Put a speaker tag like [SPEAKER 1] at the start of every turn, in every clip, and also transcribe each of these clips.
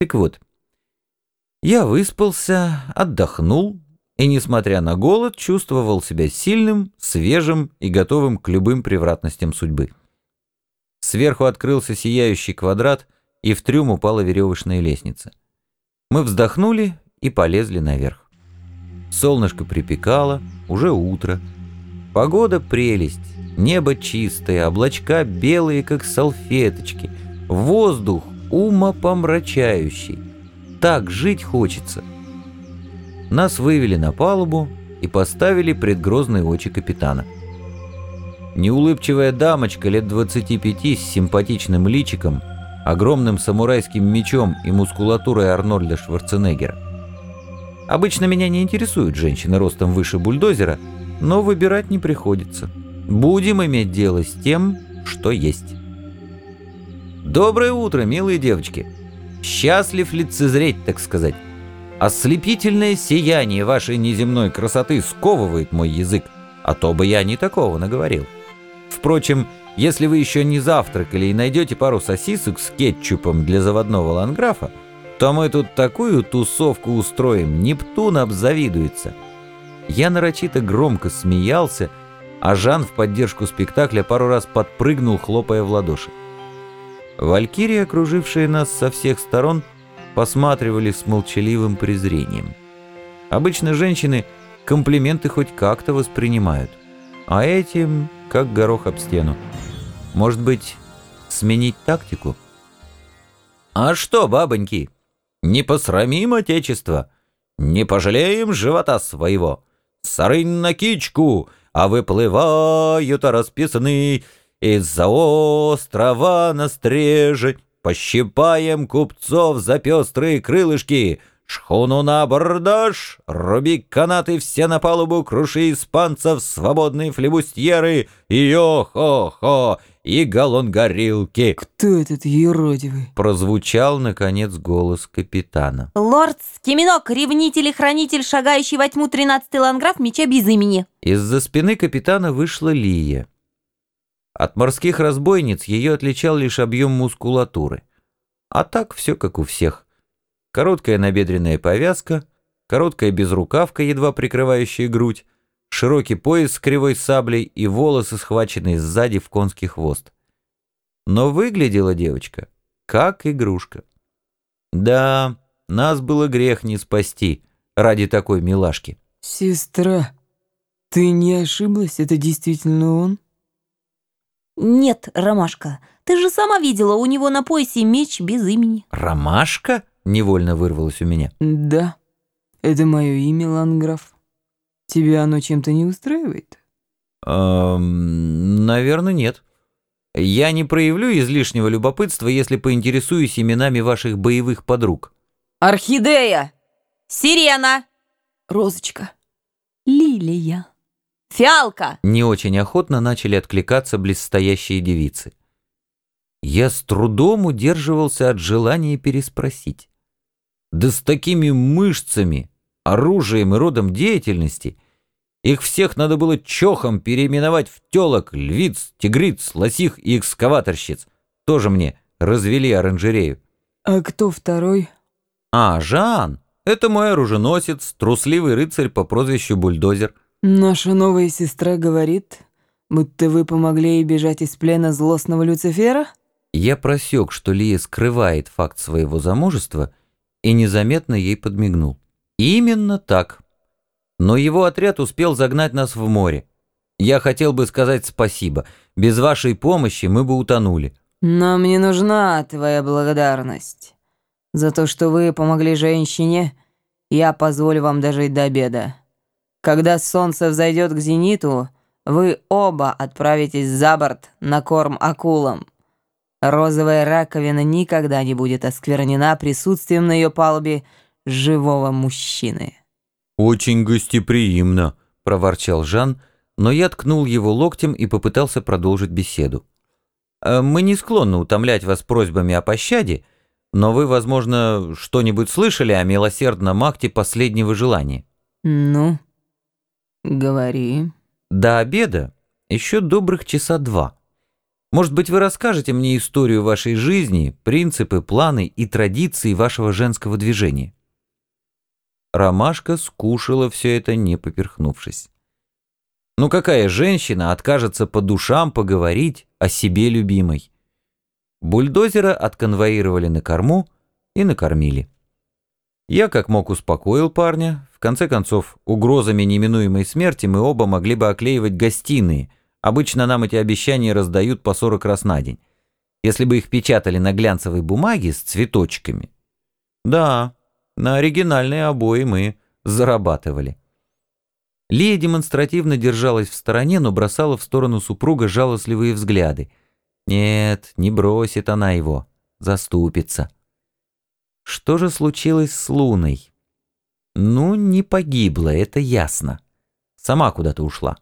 [SPEAKER 1] Так вот, я выспался, отдохнул и, несмотря на голод, чувствовал себя сильным, свежим и готовым к любым превратностям судьбы. Сверху открылся сияющий квадрат, и в трюм упала веревочная лестница. Мы вздохнули и полезли наверх. Солнышко припекало, уже утро. Погода прелесть, небо чистое, облачка белые, как салфеточки, воздух умопомрачающий. Так жить хочется. Нас вывели на палубу и поставили пред грозные очи капитана. Неулыбчивая дамочка лет 25 с симпатичным личиком, огромным самурайским мечом и мускулатурой Арнольда Шварценеггера. Обычно меня не интересуют женщины ростом выше бульдозера, но выбирать не приходится. Будем иметь дело с тем, что есть. Доброе утро, милые девочки. Счастлив лицезреть, так сказать. Ослепительное сияние вашей неземной красоты сковывает мой язык, а то бы я не такого наговорил. Впрочем, если вы еще не завтракали и найдете пару сосисок с кетчупом для заводного ланграфа, то мы тут такую тусовку устроим, Нептун обзавидуется. Я нарочито громко смеялся, а Жан в поддержку спектакля пару раз подпрыгнул, хлопая в ладоши. Валькирии, окружившие нас со всех сторон, посматривали с молчаливым презрением. Обычно женщины комплименты хоть как-то воспринимают, а этим как горох об стену. Может быть, сменить тактику? А что, бабоньки, не посрамим отечество, не пожалеем живота своего. Сарынь на кичку, а выплывают расписанные из-за острова на стрежень пощипаем купцов за пестрые крылышки, шхуну на абордаж, руби канаты все на палубу, круши испанцев, свободные флебустьеры, йо-хо-хо, и галлон горилки.
[SPEAKER 2] «Кто этот еродивый?»
[SPEAKER 1] Прозвучал, наконец, голос капитана.
[SPEAKER 3] «Лорд Скиминок, ревнитель и хранитель, шагающий во тьму тринадцатый ланграф меча без имени».
[SPEAKER 1] Из-за спины капитана вышла Лия. От морских разбойниц ее отличал лишь объем мускулатуры. А так все как у всех. Короткая набедренная повязка, короткая безрукавка, едва прикрывающая грудь, широкий пояс с кривой саблей и волосы, схваченные сзади в конский хвост. Но выглядела девочка как игрушка. Да, нас было грех не спасти ради такой милашки.
[SPEAKER 2] «Сестра, ты не ошиблась? Это действительно он?»
[SPEAKER 3] «Нет, Ромашка, ты же сама видела, у него на поясе меч без имени».
[SPEAKER 1] «Ромашка?» — невольно вырвалось у меня.
[SPEAKER 2] «Да, это мое имя, Ланграф. Тебя оно чем-то не устраивает?»
[SPEAKER 1] «Эм, наверное, нет. Я не проявлю излишнего любопытства, если поинтересуюсь именами ваших боевых подруг».
[SPEAKER 3] «Орхидея! Сирена!
[SPEAKER 2] Розочка.
[SPEAKER 3] Лилия!» Фиалка!»
[SPEAKER 1] Не очень охотно начали откликаться близстоящие девицы. Я с трудом удерживался от желания переспросить. Да с такими мышцами, оружием и родом деятельности их всех надо было чохом переименовать в телок, львиц, тигриц, лосих и экскаваторщиц. Тоже мне развели оранжерею.
[SPEAKER 2] А кто второй?
[SPEAKER 1] А, Жан. Это мой оруженосец, трусливый рыцарь по прозвищу Бульдозер.
[SPEAKER 2] Наша новая сестра говорит, будто вы помогли ей бежать из плена злостного Люцифера?
[SPEAKER 1] Я просек, что Лия скрывает факт своего замужества, и незаметно ей подмигнул. Именно так. Но его отряд успел загнать нас в море. Я хотел бы сказать спасибо. Без вашей помощи мы бы утонули.
[SPEAKER 2] Нам не нужна твоя благодарность. За то, что вы помогли женщине, я позволю вам дожить до обеда. Когда солнце взойдет к зениту, вы оба отправитесь за борт на корм акулам. Розовая раковина никогда не будет осквернена присутствием на ее палубе живого мужчины.
[SPEAKER 1] «Очень гостеприимно», — проворчал Жан, но я ткнул его локтем и попытался продолжить беседу. «Э, «Мы не склонны утомлять вас просьбами о пощаде, но вы, возможно, что-нибудь слышали о милосердном акте последнего желания».
[SPEAKER 2] «Ну?» «Говори».
[SPEAKER 1] До обеда еще добрых часа два. Может быть, вы расскажете мне историю вашей жизни, принципы, планы и традиции вашего женского движения?» Ромашка скушала все это, не поперхнувшись. Ну какая женщина откажется по душам поговорить о себе любимой? Бульдозера отконвоировали на корму и накормили. Я как мог успокоил парня. В конце концов, угрозами неминуемой смерти мы оба могли бы оклеивать гостиные. Обычно нам эти обещания раздают по 40 раз на день. Если бы их печатали на глянцевой бумаге с цветочками. Да, на оригинальные обои мы зарабатывали. Лия демонстративно держалась в стороне, но бросала в сторону супруга жалостливые взгляды. Нет, не бросит она его, заступится. Что же случилось с Луной? Ну, не погибла, это ясно. Сама куда-то ушла.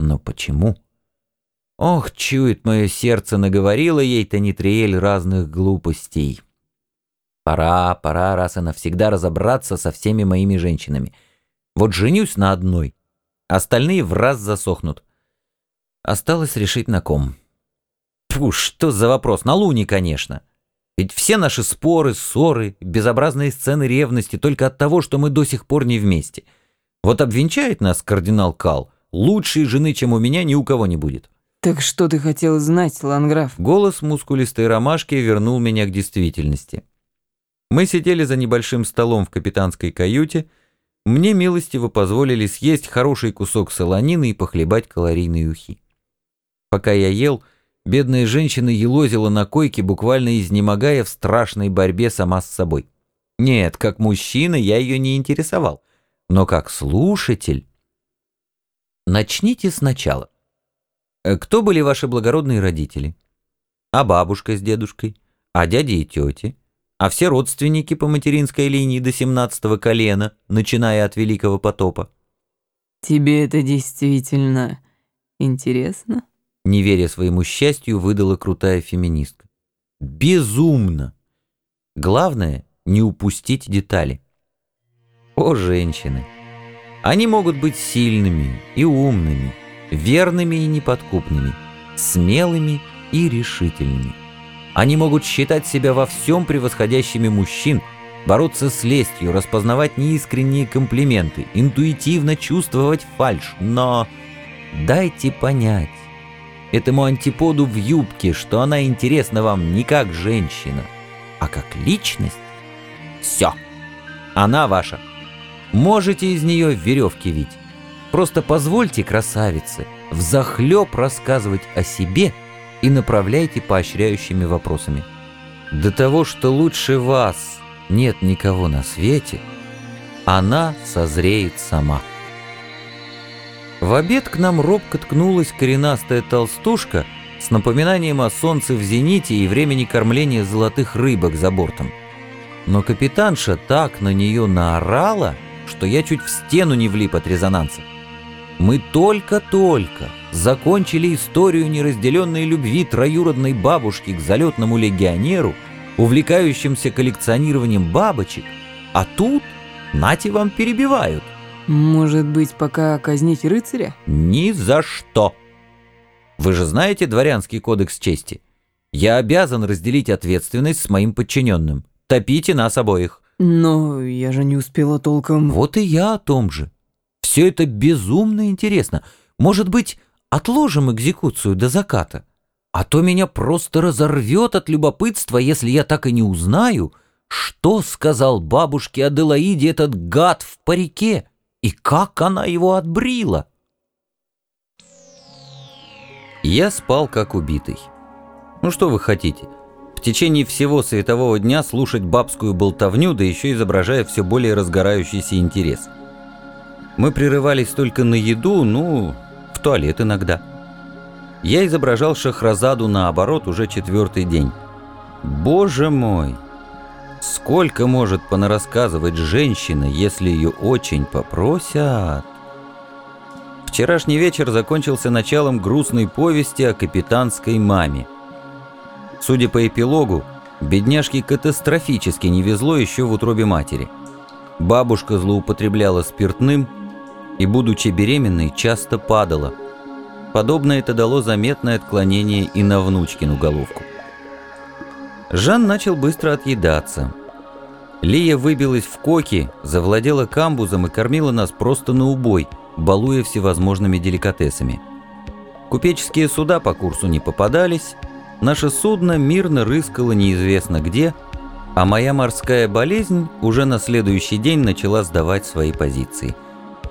[SPEAKER 1] Но почему? Ох, чует мое сердце, наговорила ей Танитриэль разных глупостей. Пора, пора раз и навсегда разобраться со всеми моими женщинами. Вот женюсь на одной, остальные в раз засохнут. Осталось решить на ком. Фу, что за вопрос? На Луне, конечно. Ведь все наши споры, ссоры, безобразные сцены ревности только от того, что мы до сих пор не вместе. Вот обвенчает нас кардинал Кал, лучшей жены, чем у меня, ни у кого не будет.
[SPEAKER 2] Так что ты хотел знать, Ланграф?
[SPEAKER 1] Голос мускулистой ромашки вернул меня к действительности. Мы сидели за небольшим столом в капитанской каюте. Мне милостиво позволили съесть хороший кусок солонины и похлебать калорийные ухи. Пока я ел, бедная женщина елозила на койке, буквально изнемогая в страшной борьбе сама с собой. Нет, как мужчина я ее не интересовал, но как слушатель... Начните сначала. Э, кто были ваши благородные родители? А бабушка с дедушкой? А дяди и тети? а все родственники по материнской линии до семнадцатого колена, начиная от Великого потопа.
[SPEAKER 2] «Тебе это действительно интересно?»
[SPEAKER 1] Не веря своему счастью, выдала крутая феминистка. «Безумно! Главное — не упустить детали. О, женщины! Они могут быть сильными и умными, верными и неподкупными, смелыми и решительными. Они могут считать себя во всем превосходящими мужчин, бороться с лестью, распознавать неискренние комплименты, интуитивно чувствовать фальшь, но дайте понять этому антиподу в юбке, что она интересна вам не как женщина, а как личность. Все, она ваша. Можете из нее веревки вить. Просто позвольте красавице взахлеб рассказывать о себе – и направляйте поощряющими вопросами. До того, что лучше вас нет никого на свете, она созреет сама. В обед к нам робко ткнулась коренастая толстушка с напоминанием о солнце в зените и времени кормления золотых рыбок за бортом. Но капитанша так на нее наорала, что я чуть в стену не влип от резонанса. Мы только-только закончили историю неразделенной любви троюродной бабушки к залетному легионеру, увлекающимся коллекционированием бабочек, а тут нати вам перебивают.
[SPEAKER 2] Может быть, пока казнить рыцаря?
[SPEAKER 1] Ни за что. Вы же знаете дворянский кодекс чести? Я обязан разделить ответственность с моим подчиненным. Топите нас обоих.
[SPEAKER 2] Но я же не успела толком...
[SPEAKER 1] Вот и я о том же. Все это безумно интересно. Может быть, отложим экзекуцию до заката? А то меня просто разорвет от любопытства, если я так и не узнаю, что сказал бабушке Аделаиде этот гад в парике и как она его отбрила. Я спал как убитый. Ну что вы хотите? В течение всего светового дня слушать бабскую болтовню, да еще изображая все более разгорающийся интерес – мы прерывались только на еду, ну, в туалет иногда. Я изображал Шахразаду наоборот уже четвертый день. Боже мой! Сколько может понарассказывать женщина, если ее очень попросят? Вчерашний вечер закончился началом грустной повести о капитанской маме. Судя по эпилогу, бедняжке катастрофически не везло еще в утробе матери. Бабушка злоупотребляла спиртным – и, будучи беременной, часто падала. Подобно это дало заметное отклонение и на внучкину головку. Жан начал быстро отъедаться. Лия выбилась в коки, завладела камбузом и кормила нас просто на убой, балуя всевозможными деликатесами. Купеческие суда по курсу не попадались, наше судно мирно рыскало неизвестно где, а моя морская болезнь уже на следующий день начала сдавать свои позиции.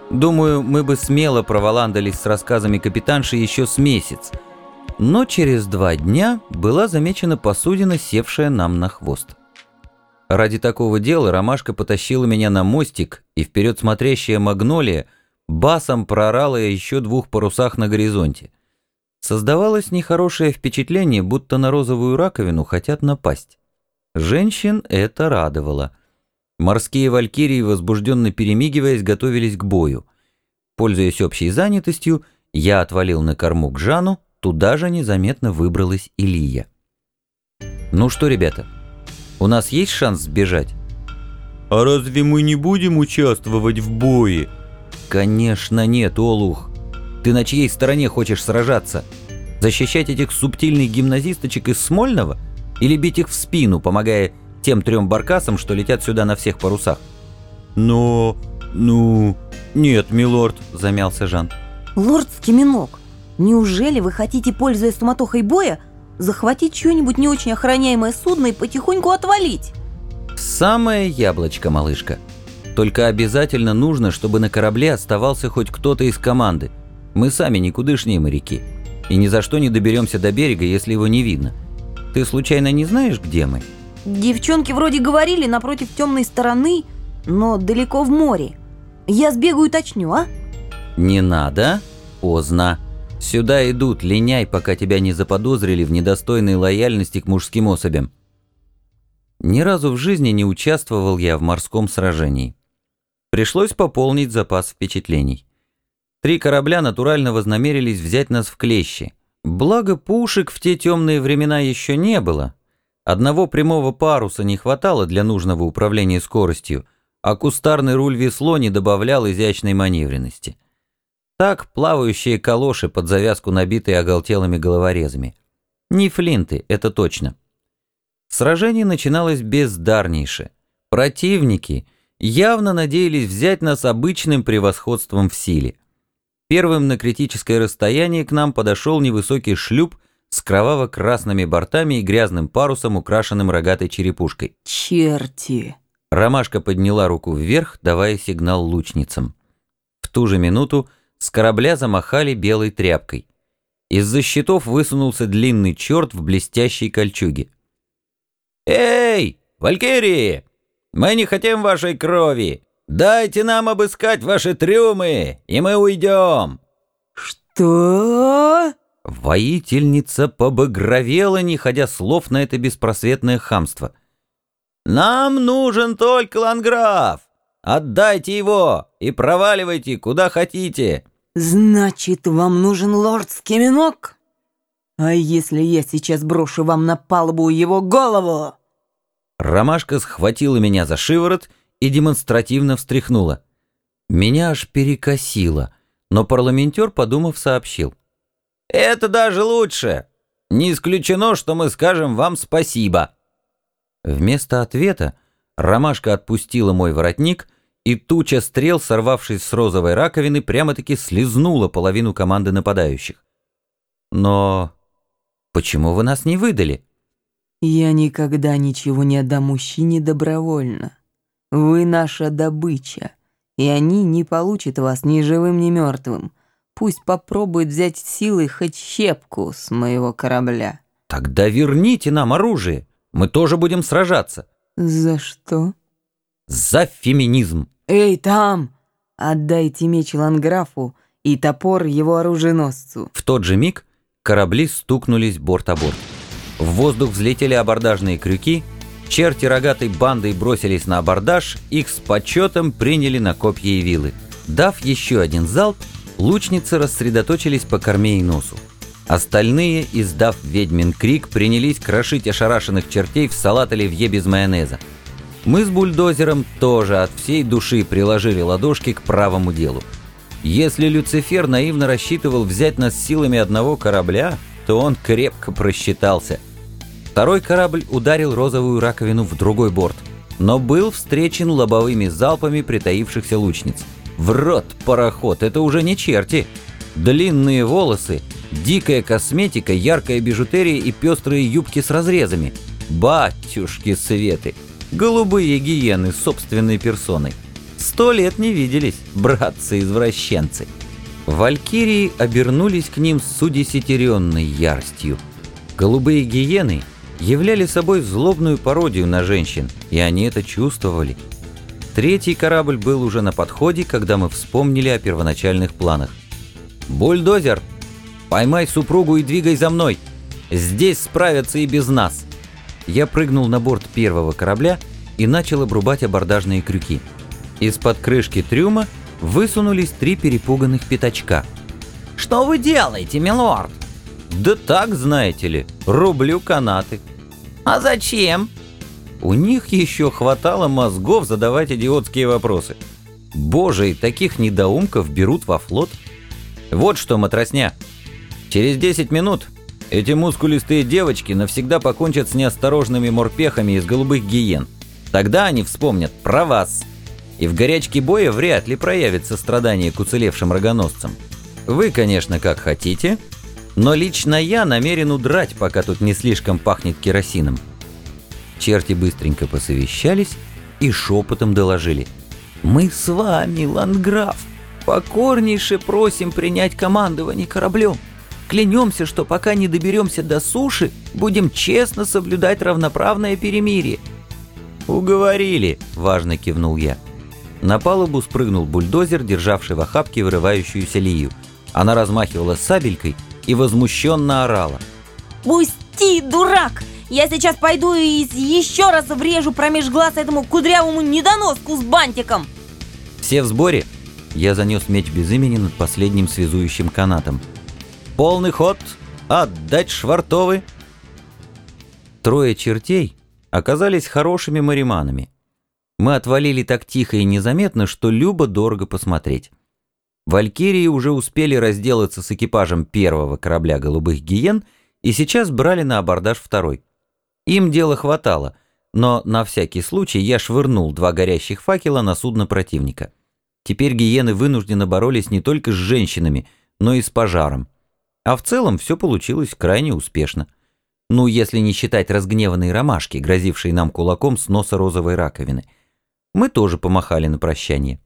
[SPEAKER 1] Думаю, мы бы смело проволандались с рассказами капитанши еще с месяц, но через два дня была замечена посудина, севшая нам на хвост. Ради такого дела Ромашка потащила меня на мостик, и вперед смотрящая магнолия басом прорала еще двух парусах на горизонте. Создавалось нехорошее впечатление, будто на розовую раковину хотят напасть. Женщин это радовало. Морские валькирии, возбужденно перемигиваясь, готовились к бою. Пользуясь общей занятостью, я отвалил на корму к Жану, туда же незаметно выбралась Илья. «Ну что, ребята?» У нас есть шанс сбежать?»
[SPEAKER 4] «А разве мы не будем участвовать в бое?»
[SPEAKER 1] «Конечно нет, Олух. Ты на чьей стороне хочешь сражаться? Защищать этих субтильных гимназисточек из Смольного? Или бить их в спину, помогая тем трем баркасам, что летят сюда на всех парусах?»
[SPEAKER 4] «Но... ну... нет, милорд», — замялся Жан.
[SPEAKER 3] «Лорд Скиминок, неужели вы хотите, пользуясь суматохой боя, захватить что-нибудь не очень охраняемое судно и потихоньку отвалить.
[SPEAKER 1] Самое яблочко, малышка. Только обязательно нужно, чтобы на корабле оставался хоть кто-то из команды. Мы сами никудышние моряки. И ни за что не доберемся до берега, если его не видно. Ты случайно не знаешь, где мы?
[SPEAKER 3] Девчонки вроде говорили напротив темной стороны, но далеко в море. Я сбегаю и уточню, а?
[SPEAKER 1] Не надо. Поздно. Сюда идут, линяй, пока тебя не заподозрили в недостойной лояльности к мужским особям. Ни разу в жизни не участвовал я в морском сражении. Пришлось пополнить запас впечатлений. Три корабля натурально вознамерились взять нас в клещи. Благо пушек в те темные времена еще не было. Одного прямого паруса не хватало для нужного управления скоростью, а кустарный руль весло не добавлял изящной маневренности. Так плавающие калоши под завязку набитые оголтелыми головорезами. Не флинты, это точно. Сражение начиналось бездарнейше. Противники явно надеялись взять нас обычным превосходством в силе. Первым на критическое расстояние к нам подошел невысокий шлюп с кроваво-красными бортами и грязным парусом, украшенным рогатой черепушкой.
[SPEAKER 2] «Черти!»
[SPEAKER 1] Ромашка подняла руку вверх, давая сигнал лучницам. В ту же минуту с корабля замахали белой тряпкой. Из-за щитов высунулся длинный черт в блестящей кольчуге. «Эй, Валькирии! Мы не хотим вашей крови! Дайте нам обыскать ваши трюмы, и мы уйдем!»
[SPEAKER 2] «Что?»
[SPEAKER 1] Воительница побагровела, не находя слов на это беспросветное хамство. «Нам нужен только ланграф! Отдайте его и проваливайте куда хотите!»
[SPEAKER 2] «Значит, вам нужен лорд Скиминок? А если я сейчас брошу вам на палубу его голову?»
[SPEAKER 1] Ромашка схватила меня за шиворот и демонстративно встряхнула. Меня аж перекосило, но парламентер, подумав, сообщил. «Это даже лучше. Не исключено, что мы скажем вам спасибо». Вместо ответа Ромашка отпустила мой воротник — и туча стрел, сорвавшись с розовой раковины, прямо-таки слезнула половину команды нападающих. Но почему вы нас не выдали?
[SPEAKER 2] Я никогда ничего не отдам мужчине добровольно. Вы наша добыча, и они не получат вас ни живым, ни мертвым. Пусть попробуют взять силой хоть щепку с моего корабля.
[SPEAKER 1] Тогда верните нам оружие, мы тоже будем сражаться.
[SPEAKER 2] За что?
[SPEAKER 1] За феминизм.
[SPEAKER 2] «Эй, там! Отдайте меч Ланграфу и топор его оруженосцу!»
[SPEAKER 1] В тот же миг корабли стукнулись борт о борт. В воздух взлетели абордажные крюки, черти рогатой бандой бросились на абордаж, их с почетом приняли на копья и вилы. Дав еще один залп, лучницы рассредоточились по корме и носу. Остальные, издав ведьмин крик, принялись крошить ошарашенных чертей в салат оливье без майонеза. Мы с бульдозером тоже от всей души приложили ладошки к правому делу. Если Люцифер наивно рассчитывал взять нас силами одного корабля, то он крепко просчитался. Второй корабль ударил розовую раковину в другой борт, но был встречен лобовыми залпами притаившихся лучниц. В рот пароход, это уже не черти. Длинные волосы, дикая косметика, яркая бижутерия и пестрые юбки с разрезами. Батюшки светы! Голубые гиены собственной персоной. Сто лет не виделись, братцы-извращенцы. Валькирии обернулись к ним с удесятеренной яростью. Голубые гиены являли собой злобную пародию на женщин, и они это чувствовали. Третий корабль был уже на подходе, когда мы вспомнили о первоначальных планах. «Бульдозер, поймай супругу и двигай за мной! Здесь справятся и без нас!» Я прыгнул на борт первого корабля и начал обрубать абордажные крюки. Из-под крышки трюма высунулись три перепуганных пятачка. «Что вы делаете, милорд?» «Да так, знаете ли, рублю канаты». «А зачем?» У них еще хватало мозгов задавать идиотские вопросы. Боже, и таких недоумков берут во флот. Вот что, матросня. Через 10 минут эти мускулистые девочки навсегда покончат с неосторожными морпехами из голубых гиен. Тогда они вспомнят про вас. И в горячке боя вряд ли проявит сострадание к уцелевшим рогоносцам. Вы, конечно, как хотите, но лично я намерен удрать, пока тут не слишком пахнет керосином. Черти быстренько посовещались и шепотом доложили. «Мы с вами, ландграф, покорнейше просим принять командование кораблем. Клянемся, что пока не доберемся до суши, будем честно соблюдать равноправное перемирие». «Уговорили», — важно кивнул я. На палубу спрыгнул бульдозер, державший в охапке вырывающуюся Лию. Она размахивала сабелькой и возмущенно орала.
[SPEAKER 3] «Пусти, дурак! Я сейчас пойду и еще раз врежу промеж глаз этому кудрявому недоноску с бантиком!»
[SPEAKER 1] «Все в сборе?» Я занес меч без имени над последним связующим канатом. «Полный ход! Отдать швартовы!» Трое чертей оказались хорошими мариманами. Мы отвалили так тихо и незаметно, что любо дорого посмотреть. Валькирии уже успели разделаться с экипажем первого корабля «Голубых гиен» и сейчас брали на абордаж второй. Им дела хватало, но на всякий случай я швырнул два горящих факела на судно противника. Теперь гиены вынужденно боролись не только с женщинами, но и с пожаром. А в целом все получилось крайне успешно. Ну, если не считать разгневанной ромашки, грозившей нам кулаком с носа розовой раковины. Мы тоже помахали на прощание.